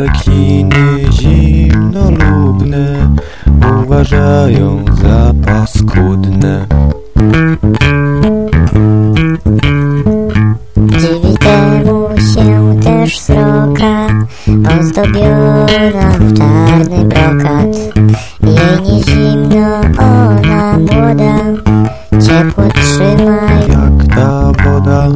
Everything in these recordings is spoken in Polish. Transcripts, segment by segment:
Rekiny zimnolubne uważają za paskudne. Dziewidało się też sroka, ozdobiona w czarny brokat. Jej nie zimno, ona młoda, ciepło trzyma Jak ta woda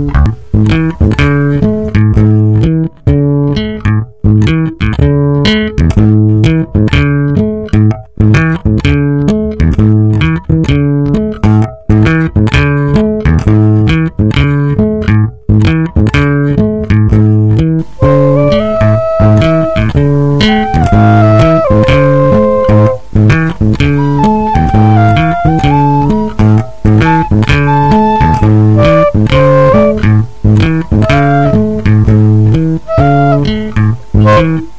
Mm-hmm.